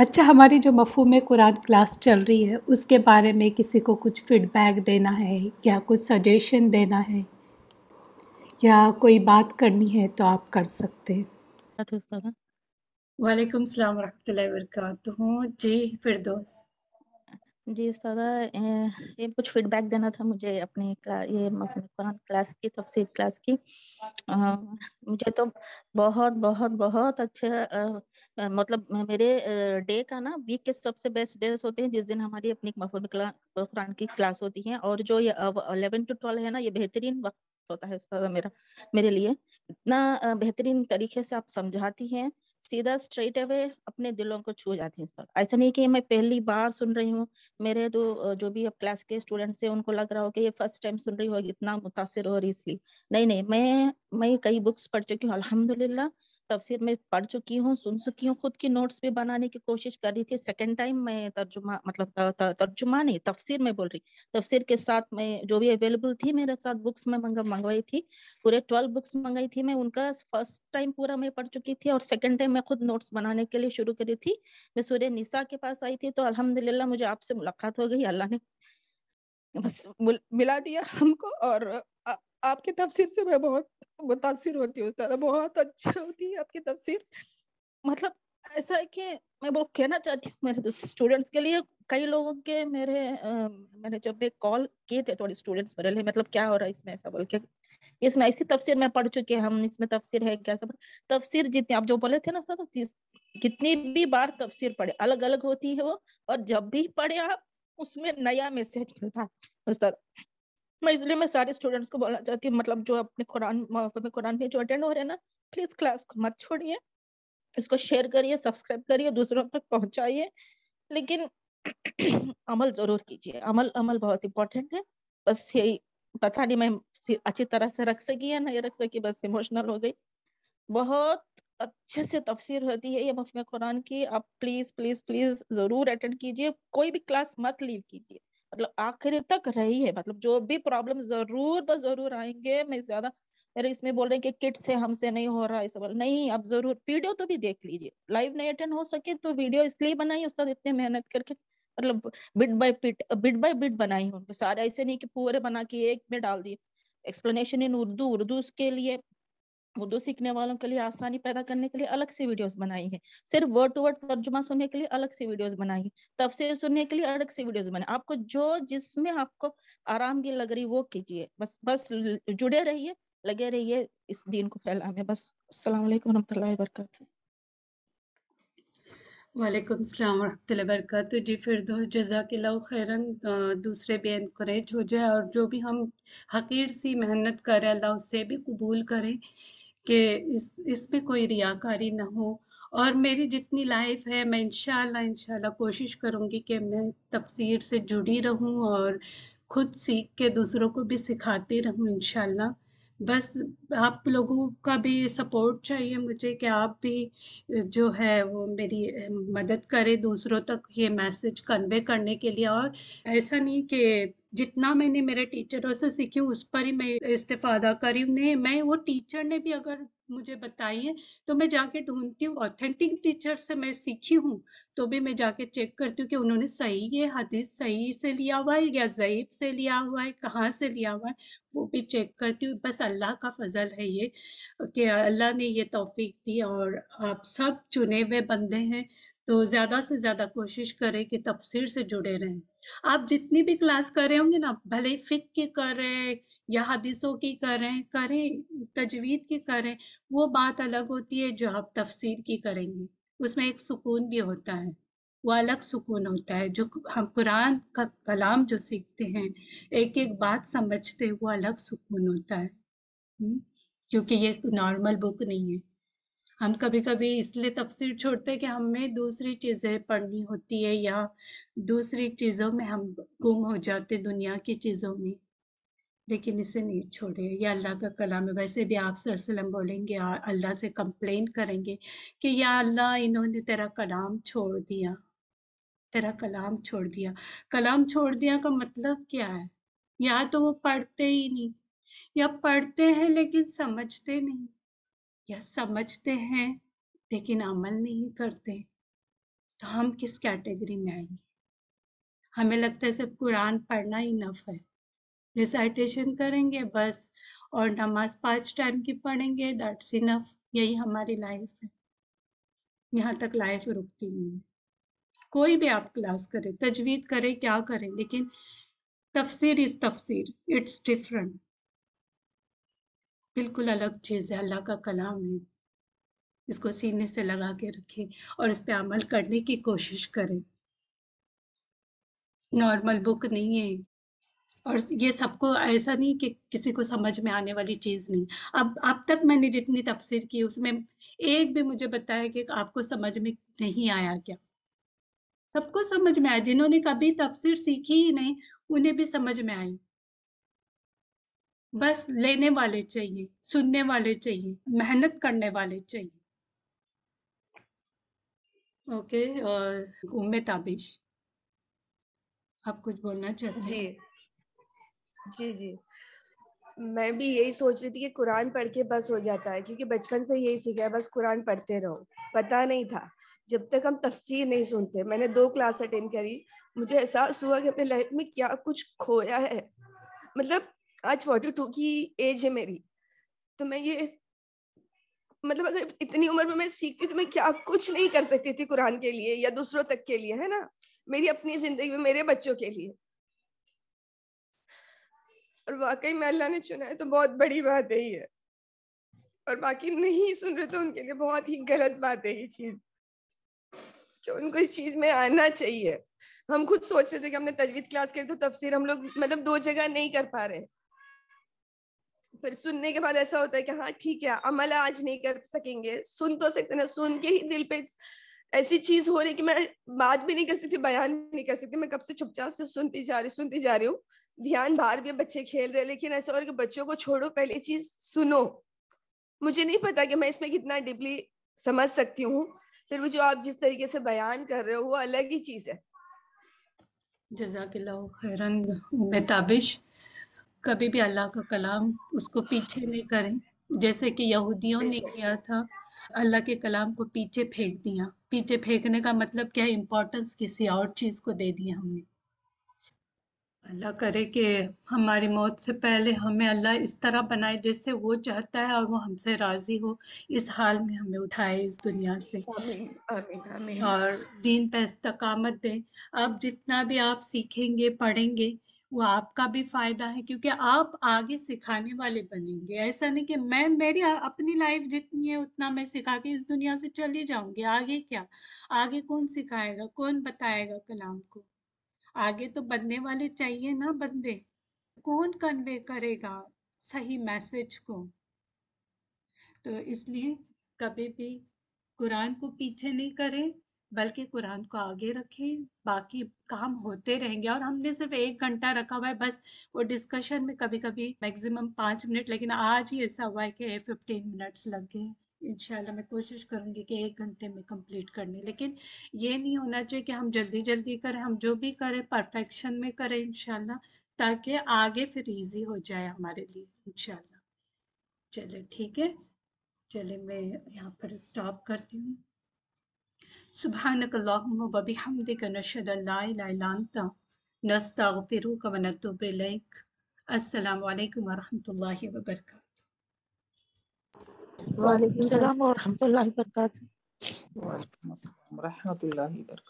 اچھا ہماری جو مفہوم قرآن کلاس چل رہی ہے اس کے بارے میں کسی کو کچھ فیڈ بیک دینا ہے؟ یا کچھ سجیشن دینا ہے؟ یا کوئی بات کرنی ہے تو آپ کر سکتے ہیں۔ وعلیکم السلام ورحمۃ اللہ وبرکاتہ۔ جی فردوس۔ جی استاذہ یہ کچھ فیڈ بیک دینا تھا مجھے اپنی یہ قرآن کلاس کی، تفسیر کلاس کی۔ مجھے تو بہت بہت بہت اچھا مطلب میرے ڈے کا نا ویک کے سب سے بیسٹ ڈیز ہوتے ہیں جس دن ہماری اپنی مفہوم قرآن کی کلاس ہوتی ہے اور جو یہ الیون ٹو ٹویلو ہے نا، یہ بہترین وقت ہوتا ہے استاذہ میرا، میرے لیے۔ اتنا بہترین طریقے سے آپ سمجھاتی ہیں۔ سیدھا اسٹریٹ اوے اپنے دلوں کو چھو جاتی ہیں ایسا نہیں کہ میں پہلی بار سن رہی ہوں، میرے تو جو بھی اب کلاس کے اسٹوڈنٹس ہیں، ان کو لگ رہا ہو کہ یہ فرسٹ ٹائم سن رہی ہوگی، اتنا متاثر ہو رہی اس لیے۔ نہیں نہیں، میں میں کئی بکس پڑھ چکی ہوں الحمد للہ تفسیر میں پڑھ چکی ہوں، سن چکی ہوں، خود کی نوٹس بھی بنانے کی کوشش کر رہی تھی۔ سیکنڈ ٹائم میں ترجمہ مطلب ترجمہ نہیں، تفسیر میں بول رہی۔ تفسیر کے ساتھ میں جو بھی اویلیبل تھی میرے ساتھ بکس میں منگوائی تھی۔ پورے ٹویلو بکس منگائی تھی میں، ان کا فرسٹ ٹائم پورا میں پڑھ چکی تھی اور سیکنڈ ٹائم میں خود نوٹس بنانے کے لیے شروع کری تھی۔ میں سورہ نساء کے پاس آئی تھی تو الحمد مجھے آپ سے ملاقات ہو گئی۔ اللہ نے بس ملا دیا ہم کو اور آپ کی تفسیر سے میں بہت متاثر ہوتی ہوں بہت اچھا ہوتی ہے آپ کی تفسیر۔ مطلب ایسا ہے کہ میں وہ کہنا چاہتی ہوں، میرے دوسرے اسٹوڈینٹس کے لیے، کئی لوگوں کے میرے میں نے جب بھی کال کیے تھے تھوڑے اسٹوڈینٹس میرے لیے مطلب کیا ہو رہا ہے اس میں ایسا بول کے؟ اس میں ایسی تفسیر میں پڑھ چکی ہم، اس میں تفسیر ہے کیا سب۔ تفسیر جتنی، آپ جو بولے تھے نا سر کتنی بھی بار تفسیر پڑھے الگ الگ ہوتی ہے وہ، اور جب بھی پڑھے آپ، اس میں نیا میسج ملتا ہے استاد میں اس لیے میں سارے اسٹوڈینٹس کو بولنا چاہتی ہوں مطلب جو اپنے قرآن قرآن میں جو اٹینڈ ہو رہے ہیں نا پلیز کلاس کو مت چھوڑیے، اس کو شیئر کریے سبسکرائب کریے، دوسروں تک پہنچائیے، لیکن عمل ضرور کیجیے۔ عمل عمل بہت امپورٹینٹ ہے۔ بس یہی، پتہ نہیں میں اچھی طرح سے رکھ سکی یا نہیں رکھ سکی، بس ایموشنل ہو گئی۔ بہت اچھے سے تفسیر ہوتی ہے یہ مفہوم قرآن کی۔ آپ پلیز پلیز پلیز ضرور اٹینڈ کیجیے۔ کوئی بھی کلاس مت لیو کیجیے۔ مطلب آخر تک رہی ہے۔ مطلب جو بھی پرابلم ضرور بس ضرور آئیں گے۔ میں زیادہ میرے اس میں بول رہے ہیں کہ کٹ سے ہم سے نہیں ہو رہا ہے سب۔ نہیں، اب ضرور۔ ویڈیو تو بھی دیکھ لیجیے لائیو نہیں اٹینڈ ہو سکے تو ویڈیو اس لیے بنائی استاد، اتنے محنت کر کے۔ مطلب bit by bit bit by bit بنائی ہوں۔ سارے ایسے نہیں کہ پورے بنا کے ایک میں ڈال دیے۔ Explanation in Urdu. اردو اس کے لیے اردو سیکھنے والوں کے لیے آسانی پیدا کرنے کے لیے الگ سے ویڈیوز بنائی ہیں۔ صرف ورڈ ٹو ورڈ ترجمہ سننے کے لیے الگ سے ویڈیوز بنائی ہیں۔ تفسیر سننے کے لیے الگ سے ویڈیوز بنائیں آپ کو جو جس میں آپ کو آرام کی لگ رہی وہ کیجیے۔ بس بس جڑے رہیے، لگے رہیے اس دین کو پھیلانے بس، السلام علیکم ورحمۃ اللہ وبرکاتہ۔ وعلیکم السلام ورحمۃ اللہ وبرکاتہ۔ جی فردو جزاک اللہ خیرن دوسرے بھی انکریج ہو جائے اور جو بھی ہم حقیر سی محنت کریں، اللہ اس سے بھی قبول کریں۔ کہ اس اس میں کوئی ریاکاری نہ ہو۔ اور میری جتنی لائف ہے، میں انشاءاللہ انشاءاللہ کوشش کروں گی کہ میں تفسیر سے جڑی رہوں اور خود سیکھ کے دوسروں کو بھی سکھاتی رہوں انشاءاللہ۔ بس آپ لوگوں کا بھی سپورٹ چاہیے مجھے کہ آپ بھی جو ہے وہ میری مدد کرے دوسروں تک یہ میسج کنوے کرنے کے لیے۔ اور ایسا نہیں کہ جتنا میں نے میرے ٹیچروں سے سیکھی، اس پر ہی میں استفادہ کری نہیں میں، وہ ٹیچر نے بھی اگر مجھے بتائی ہے، تو میں جا کے ڈھونڈتی ہوں اوتھینٹک ٹیچر سے میں سیکھی ہوں، تو بھی میں جا کے چیک کرتی ہوں کہ انہوں نے صحیح یہ حدیث صحیح سے لیا ہوا ہے یا ضعیف سے لیا ہوا ہے، کہاں سے لیا ہوا ہے، وہ بھی چیک کرتی ہوں، بس اللہ کا فضل ہے یہ کہ اللہ نے یہ توفیق دی اور آپ سب چنے ہوئے بندے ہیں، تو زیادہ سے زیادہ کوشش کریں کہ تفسیر سے جڑے رہیں۔ آپ جتنی بھی کلاس کر رہے ہوں گے نا، بھلے فک کی کر رہے یا حدیثوں کی کریں کریں تجوید کی کریں وہ بات الگ ہوتی ہے جو آپ تفسیر کی کریں گے۔ اس میں ایک سکون بھی ہوتا ہے، وہ الگ سکون ہوتا ہے۔ جو ہم قرآن کا کلام جو سیکھتے ہیں، ایک ایک بات سمجھتے وہ الگ سکون ہوتا ہے۔ کیونکہ یہ نارمل بک نہیں ہے۔ ہم کبھی کبھی اس لیے تفسیر چھوڑتے کہ ہمیں دوسری چیزیں پڑھنی ہوتی ہے یا دوسری چیزوں میں ہم گم ہو جاتے دنیا کی چیزوں میں۔ لیکن اسے نہیں چھوڑے۔ یا اللہ کا کلام ہے۔ ویسے بھی آپ سے وسلم بولیں گے، اللہ سے کمپلین کریں گے کہ یا اللہ، انہوں نے تیرا کلام چھوڑ دیا۔ تیرا کلام چھوڑ دیا۔ کلام چھوڑ دیا کا مطلب کیا ہے؟ یا تو وہ پڑھتے ہی نہیں، یا پڑھتے ہیں لیکن سمجھتے نہیں۔ یا سمجھتے ہیں لیکن عمل نہیں کرتے، تو ہم کس کیٹیگری میں آئیں گے؟ ہمیں لگتا ہے صرف قرآن پڑھنا ہی نف ہے۔ ریسائٹیشن کریں گے بس اور نماز پانچ ٹائم کی پڑھیں گے دیٹس انف یہی ہماری لائف ہے۔ یہاں تک لائف رکتی نہیں ہے۔ کوئی بھی آپ کلاس کرے، تجوید کرے، کیا کرے، لیکن تفسیر از تفسیر اٹس ڈفرنٹ بالکل الگ چیز ہے، اللہ کا کلام ہے۔ اس کو سینے سے لگا کے رکھے اور اس پہ عمل کرنے کی کوشش کرے نارمل بک نہیں ہے۔ اور یہ سب کو ایسا نہیں کہ کسی کو سمجھ میں آنے والی چیز نہیں۔ اب اب تک میں نے جتنی تفسیر کی، اس میں ایک بھی مجھے بتایا کہ آپ کو سمجھ میں نہیں آیا کیا۔ سب کو سمجھ میں آیا۔ جنہوں نے کبھی تفسیر سیکھی ہی نہیں، انہیں بھی سمجھ میں آئی۔ بس لینے والے چاہیے، سننے والے چاہیے، محنت کرنے والے چاہیے۔ اوکے اور ام تابش، آپ کچھ بولنا چاہتے جی۔ جی جی۔ میں بھی یہی سوچ رہی تھی کہ قرآن پڑھ کے بس ہو جاتا ہے، کیونکہ بچپن سے یہی سیکھا ہے، بس قرآن پڑھتے رہو۔ پتا نہیں تھا، جب تک ہم تفسیر نہیں سنتے۔ میں نے دو کلاس اٹینڈ کری، مجھے احساس ہوا کہ اپنے لائف میں کیا کچھ کھویا ہے۔ مطلب آج فورٹی ٹو کی ایج ہے میری۔ تو میں یہ مطلب اگر اتنی عمر میں میں سیکھتی تو میں کیا کچھ نہیں کر سکتی تھی قرآن کے لیے یا دوسروں تک کے لیے، ہے نا؟ میری اپنی زندگی میں میرے بچوں کے لیے۔ اور واقعی میں اللہ نے چنا ہے تو بہت بڑی بات ہے یہ۔ اور باقی نہیں سن رہے تو ان کے لیے بہت ہی غلط بات ہے یہ چیز۔ کہ ان کو اس چیز میں آنا چاہیے۔ ہم خود سوچ رہے تھے کہ ہم نے تجوید کلاس کری تو تفسیر ہم لوگ مطلب دو جگہ نہیں کر پا رہے۔ پھر سننے کے بعد ایسا ہوتا ہے کہ ہاں ٹھیک ہے، عمل آج نہیں کر سکیں گے۔ سن تو سکتے نا سن کے ہی دل پہ ایسی چیز ہو رہی کہ میں بات بھی نہیں کر سکتی، بیان بھی نہیں کر سکتی۔ میں کب سے چپ چاپ سے سنتی جا رہی سنتی جا رہی ہوں۔ دھیان باہر بھی بچے کھیل رہے لیکن ایسا ہو رہا کہ بچوں کو چھوڑو پہلے چیز سنو۔ مجھے نہیں پتا کہ میں اس میں کتنا ڈیپلی سمجھ سکتی ہوں۔ پھر جو آپ جس طریقے سے بیان کر رہے ہو، وہ الگ ہی چیز ہے۔ جزاک اللہ خیرن میں تابش۔ کبھی بھی اللہ کا کلام اس کو پیچھے نہیں کریں۔ جیسے کہ یہودیوں نے کیا تھا اللہ کے کلام کو پیچھے پھینک دیا۔ پیچھے پھینکنے کا مطلب کیا؟ امپورٹنس کسی اور چیز کو دے دیا ہم نے۔ اللہ کرے کہ ہماری موت سے پہلے ہمیں اللہ اس طرح بنائے جس سے وہ چاہتا ہے اور وہ ہم سے راضی ہو۔ اس حال میں ہمیں اٹھائے اس دنیا سے۔ آمین آمین آمین۔ اور دین پہ استقامت دیں۔ اب جتنا بھی آپ سیکھیں گے پڑھیں گے وہ آپ کا بھی فائدہ ہے، کیونکہ آپ آگے سکھانے والے بنیں گے۔ ایسا نہیں کہ میں، میری اپنی لائف جتنی ہے، اتنا میں سکھا کے اس دنیا سے چلی جاؤں گی۔ آگے کیا؟ آگے کون سکھائے گا؟ کون بتائے گا کلام کو؟ آگے تو بننے والے چاہیے نا بندے۔ کون کنوے کرے گا صحیح میسج کو؟ تو اس لیے کبھی بھی قرآن کو پیچھے نہیں کریں۔ بلکہ قرآن کو آگے رکھیں، باقی کام ہوتے رہیں گے۔ اور ہم نے صرف ایک گھنٹہ رکھا ہوا ہے، بس وہ ڈسکشن میں کبھی کبھی میکزیمم پانچ منٹ، لیکن آج ہی ایسا ہوا ہے کہ ففٹین منٹس لگ گئے۔ انشاءاللہ میں کوشش کروں گی کہ ایک گھنٹے میں کمپلیٹ کرنے۔ لیکن یہ نہیں ہونا چاہیے کہ ہم جلدی جلدی کریں، ہم جو بھی کریں پرفیکشن میں کریں انشاءاللہ، تاکہ آگے پھر ایزی ہو جائے ہمارے لیے۔ انشاءاللہ۔ چلے ٹھیک ہے۔ چلے میں یہاں پر اسٹاپ کرتی ہوں۔ سبحانک اللہم و بحمدک نشہد لا الہ الا انت نستغفرک و نتوب الیک۔ السلام علیکم ورحمۃ اللہ وبرکاتہ۔ وعلیکم السلام ورحمۃ اللہ وبرکاتہ۔ وعلیکم السلام ورحمۃ اللہ وبرکاتہ۔